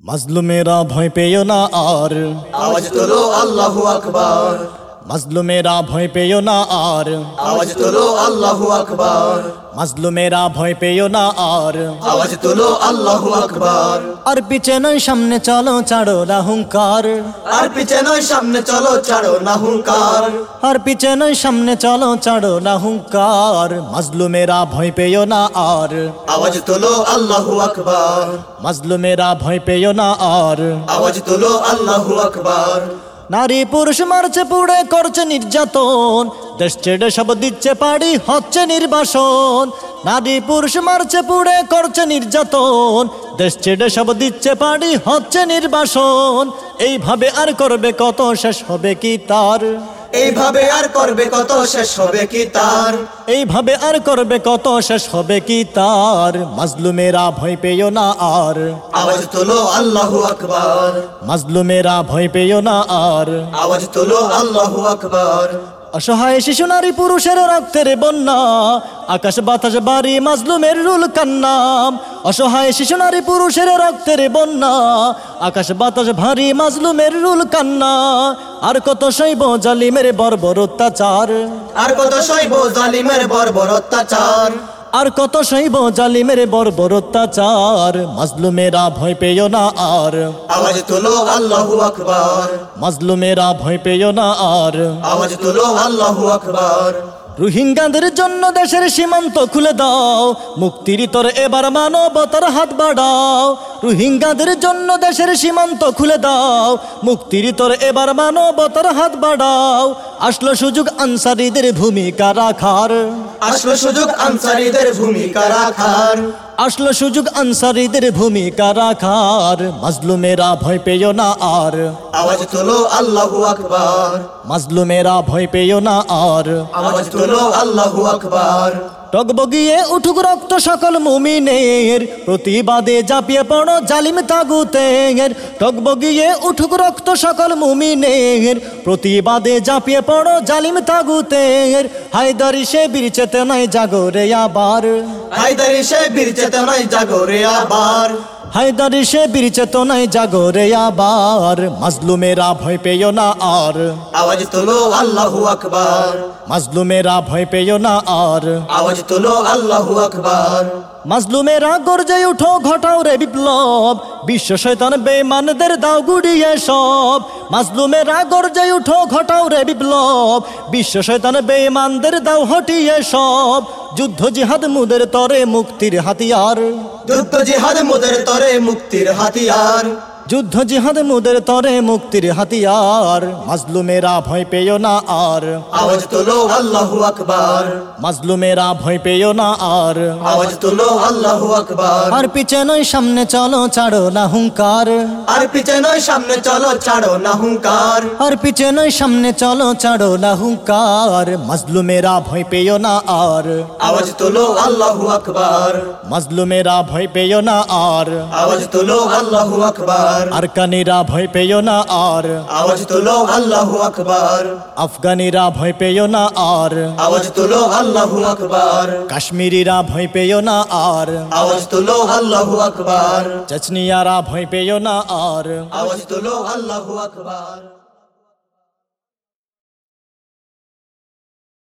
মাজলুমেরা ভয় পেও না আর। আওয়াজ তোলো আল্লাহু আকবার। মাজলুমেরা ভয় পেও না আর। আওয়াজ তোলো আল্লাহু আকবার। মাজলুমেরা ভয় পেও না আর। আওয়াজ তোলো আল্লাহু আকবার। আর পিছে নয় সামনে চলো চাড়ো না হুঙ্কার। আর পিছে নয় সামনে চলো ছাড়ো না হুঙ্কার। আর পিছে নয় সামনে চলো চাড়ো না হুঙ্কার। মাজলুমেরা ভয় পেও না আর। আওয়াজ তোলো আল্লাহু আকবার। মাজলুমেরা ভয় পেও না আর। আওয়াজ তোলো আল্লাহু আকবার। নারী পুরুষ মারছে পুড়ে, করছে নির্যাতন। দেশ ছেড়ে সব দিচ্ছে পাড়ি, হচ্ছে নির্বাসন। নারী পুরুষ মারছে পুড়ে, করছে নির্যাতন। দেশ ছেড়ে সব দিচ্ছে পাড়ি, হচ্ছে নির্বাসন। এইভাবে আর করবে কত, শেষ হবে কি তার? এইভাবে আর করবে কত শেষ হবে কি তার? এইভাবে আর করবে কত শেষ হবে কি তার? মাজলুমেরা ভয় পেও না আর। আওয়াজ তোলো আল্লাহু আকবার। মাজলুমেরা ভয় পেও না আর। আওয়াজ তোলো আল্লাহু আকবার। অসহায় শিশু নারী পুরুষের রক্তের বন্যা, আকাশ বাতাস বাড়ি মাজলুমের রুল কান্নাম অসহায় শিশু নারী পুরুষের রক্তের বন্যা, আকাশ বাতাস ভারী মাজলুমের রুল কান্না, আর কত শৈব জালিমের বর্বর অত্যাচার। আর কত সইব জালিমের বর্বর অত্যাচার। আর কত সইব জালিমের বর্বর অত্যাচার? মাজলুমেরা ভয় পেও না আর। আওয়াজ তুলো আল্লাহু আকবার। মাজলুমেরা ভয় পেও না আর। আওয়াজ তুলো আল্লাহু আকবার। রোহিঙ্গাদের জন্য দেশের সীমান্ত খুলে দাও। মুক্তির তোর এবার মানবতার হাত বাড়াও। রোহিঙ্গাদের জন্য দেশের সীমান্ত খুলে দাও। মুক্তির তোর এবার মানবতার হাত বাড়াও। আসলো সুযোগ আনসারীদের ভূমিকা রাখার। আসলো সুযোগ আনসারীদের ভূমিকা রাখার। আসলো সুযোগ আনসারীদের ভূমিকা রাখার। মাজলুমেরা ভয় পেও না আর। আওয়াজ তোলো আল্লাহু আকবার। মাজলুমেরা ভয় পেও না আর। আওয়াজ তোলো আল্লাহু আকবার। টকবগিয়ে উঠুক রক্ত সকল মুমিনের। প্রতিবাদে জাপিয়ে পড়ো জালিম তাগুতের। টকবগিয়ে উঠুক রক্ত সকল মুমিনের। প্রতিবাদে জাপিয়ে পড়ো জালিম তাগুতের। হায়দারি সে বীর চেতনায় জাগরে আবার। হায়দারি সে বীর চেতনায় জাগরে আবার। হায়দারি সে বীর চেতনায় জাগরে আবার। মাজলুমেরা ভয় পেও না আর। আওয়াজ তোলো আল্লাহু আকবার। মাজলুমেরা ভয় পেও না আর। আওয়াজ তোলো আল্লাহু আকবার। মাজলুমেরা গর্জে উঠো ঘটাও রে বিপ্লব। বিশ্ব শৈতান বেমানদের দাও গুড়িয়ে সব। মাজলুমেরা গর্জে উঠো ঘটাও রে বিপ্লব। বিশ্ব শৈতান বেমানদের দাও হটিয়ে সব। যুদ্ধ জিহাদ মুদের তরে মুক্তির হাতিয়ার। যুদ্ধ জিহাদ মোদের তরে মুক্তির হাতিয়ার। যুদ্ধ জিহাদ মুদের তরে মুক্তির হাতিয়ার। মাজলুমেরা ভয় পেও না আর। আওয়াজ তোলো আল্লাহু আকবার। মাজলুমেরা ভয় পেও না আর। আওয়াজ তোলো আল্লাহু আকবার। আর পিছে নয় সামনে চলো ছাড়ো না হুঙ্কার। আর পিছে নয় সামনে চলো ছাড়ো না হুঙ্কার। আর পিছে নয় সামনে চলো ছাড়ো না হুঙ্কার। মাজলুমেরা ভয় পেও না আর। আওয়াজ তোলো আল্লাহু আকবার। মাজলুমেরা ভয় পেও না আর। আওয়াজ তোলো আল্লাহু আকবার। আর কানিরা ভয় পেও না আর। আওয়াজ তুলো আল্লাহু আকবার। আফগানিরা ভয় পেও না আর। আওয়াজ তুলো আল্লাহু আকবার। কাশ্মীরিরা ভয় পেও না আর। আওয়াজ তুলো আল্লাহু আকবার। চচনিয়ারা ভয় পেও না আর। আওয়াজ তুলো আল্লাহু আকবার।